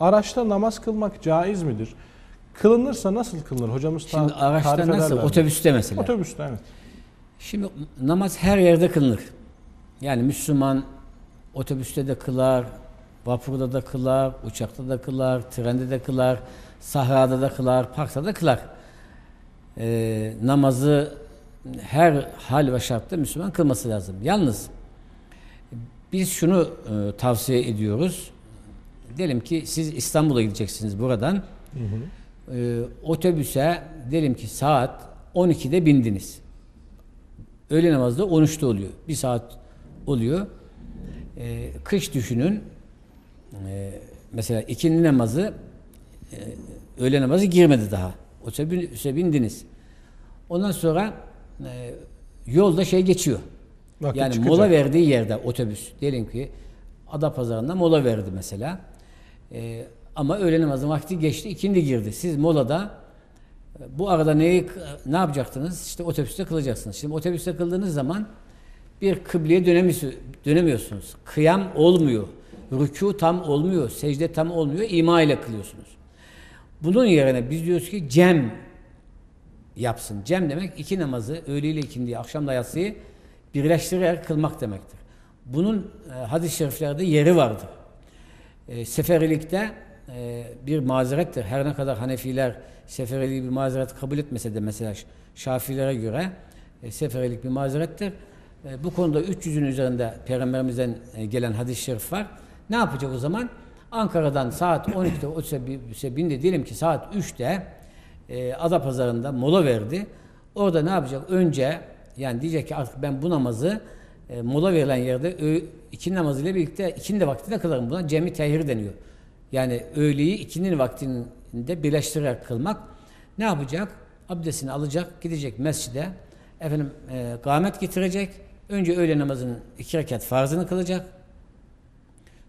Araçta namaz kılmak caiz midir? Kılınırsa nasıl kılınır? Hocamız ta- Şimdi araçta tarif nasıl? Otobüste mesela. Otobüste evet. Şimdi namaz her yerde kılınır. Yani Müslüman otobüste de kılar, vapurda da kılar, uçakta da kılar, trende de kılar, sahrada da kılar, parkta da kılar. Ee, namazı her hal ve şartta Müslüman kılması lazım. Yalnız biz şunu e, tavsiye ediyoruz. Diyelim ki siz İstanbul'a gideceksiniz buradan. Ee, otobüse diyelim ki saat 12'de bindiniz. Öğle namazı da 13'te oluyor. Bir saat oluyor. Ee, kış düşünün. Ee, mesela ikindi namazı e, öğle namazı girmedi daha. Otobüse bindiniz. Ondan sonra e, yolda şey geçiyor. Vakit yani çıkacak. mola verdiği yerde otobüs diyelim ki Adapazarı'nda mola verdi mesela. Ee, ama öğle namazı vakti geçti, ikindi girdi. Siz molada e, bu arada neyi ne yapacaktınız? İşte otobüste kılacaksınız. Şimdi otobüste kıldığınız zaman bir kıbleye dönemiyorsunuz. dönemiyorsunuz. Kıyam olmuyor. Rükû tam olmuyor. Secde tam olmuyor. İma ile kılıyorsunuz. Bunun yerine biz diyoruz ki cem yapsın. Cem demek iki namazı öğle ile ikindiyi, akşamla yatsıyı birleştirerek kılmak demektir. Bunun e, hadis-i şeriflerde yeri vardır. E, seferilikte e, bir mazerettir. Her ne kadar Hanefiler seferiliği bir mazeret kabul etmese de mesela Şafilere göre e, seferilik bir mazerettir. E, bu konuda 300'ün üzerinde Peygamberimizden e, gelen hadis-i şerif var. Ne yapacak o zaman? Ankara'dan saat 12'de otobüse bindi. Diyelim ki saat 3'te e, Adapazarı'nda mola verdi. Orada ne yapacak? Önce yani diyecek ki artık ben bu namazı e, mola verilen yerde ö, iki namazıyla birlikte ikindi vaktinde kılarım. Buna cemi tehir deniyor. Yani öğleyi ikinin vaktinde birleştirerek kılmak. Ne yapacak? Abdestini alacak, gidecek mescide. Efendim e, kâhmet getirecek. Önce öğle namazının iki rekat farzını kılacak.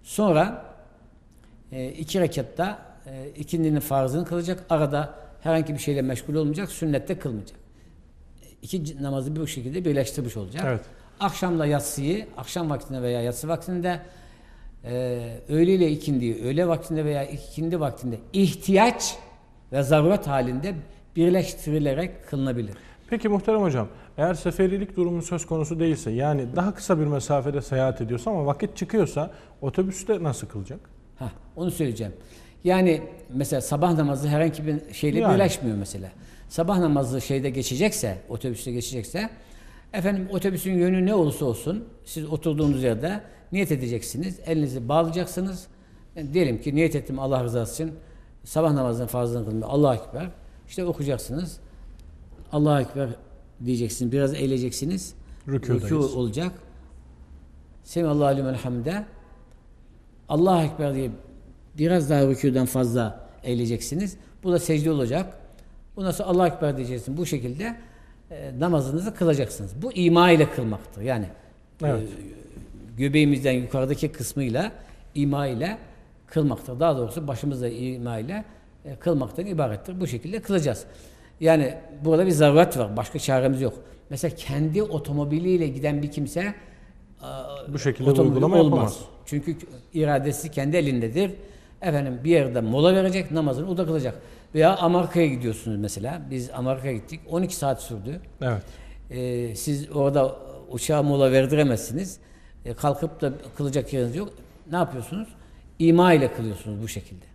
Sonra e, iki rekatta e, ikindinin farzını kılacak. Arada herhangi bir şeyle meşgul olmayacak. Sünnette kılmayacak. İki namazı bu şekilde birleştirmiş olacak. Evet. Akşamla yatsıyı, akşam vaktinde veya yatsı vaktinde e, öğle ile ikindiyi, öğle vaktinde veya ikindi vaktinde ihtiyaç ve zaruret halinde birleştirilerek kılınabilir. Peki muhterem hocam, eğer seferilik durumu söz konusu değilse yani daha kısa bir mesafede seyahat ediyorsa ama vakit çıkıyorsa otobüste nasıl kılacak? Hah, onu söyleyeceğim. Yani mesela sabah namazı herhangi bir şeyle Yani. birleşmiyor mesela. Sabah namazı şeyde geçecekse, otobüste geçecekse, efendim otobüsün yönü ne olursa olsun, siz oturduğunuz yerde niyet edeceksiniz, elinizi bağlayacaksınız. Yani diyelim ki niyet ettim Allah rızası için, sabah namazının farzını kıldım, Allahu Ekber. İşte okuyacaksınız. Allahu Ekber diyeceksiniz, biraz eğileceksiniz. Rükûdayız. Rükû olacak. Semallahu limen hamde. Allahu Ekber diye biraz daha rükûden fazla eğileceksiniz. Bu da secde olacak. Ondan sonra Allahu Ekber diyeceksiniz. Bu şekilde e, namazınızı kılacaksınız. Bu ima ile kılmaktır. Yani Evet. e, göbeğimizden yukarıdaki kısmıyla ima ile kılmaktır. Daha doğrusu başımızda ima ile e, kılmaktan ibarettir. Bu şekilde kılacağız. Yani burada bir zaruret var. Başka çaremiz yok. Mesela kendi otomobiliyle giden bir kimse Bu şekilde uygulama yapamaz. Çünkü iradesi kendi elindedir. Efendim bir yerde mola verecek, namazını o da kılacak. Veya Amerika'ya gidiyorsunuz mesela. Biz Amerika'ya gittik. 12 saat sürdü. Evet. Ee, siz orada uçağa mola verdiremezsiniz. Ee, kalkıp da kılacak yeriniz yok. Ne yapıyorsunuz? İma ile kılıyorsunuz bu şekilde.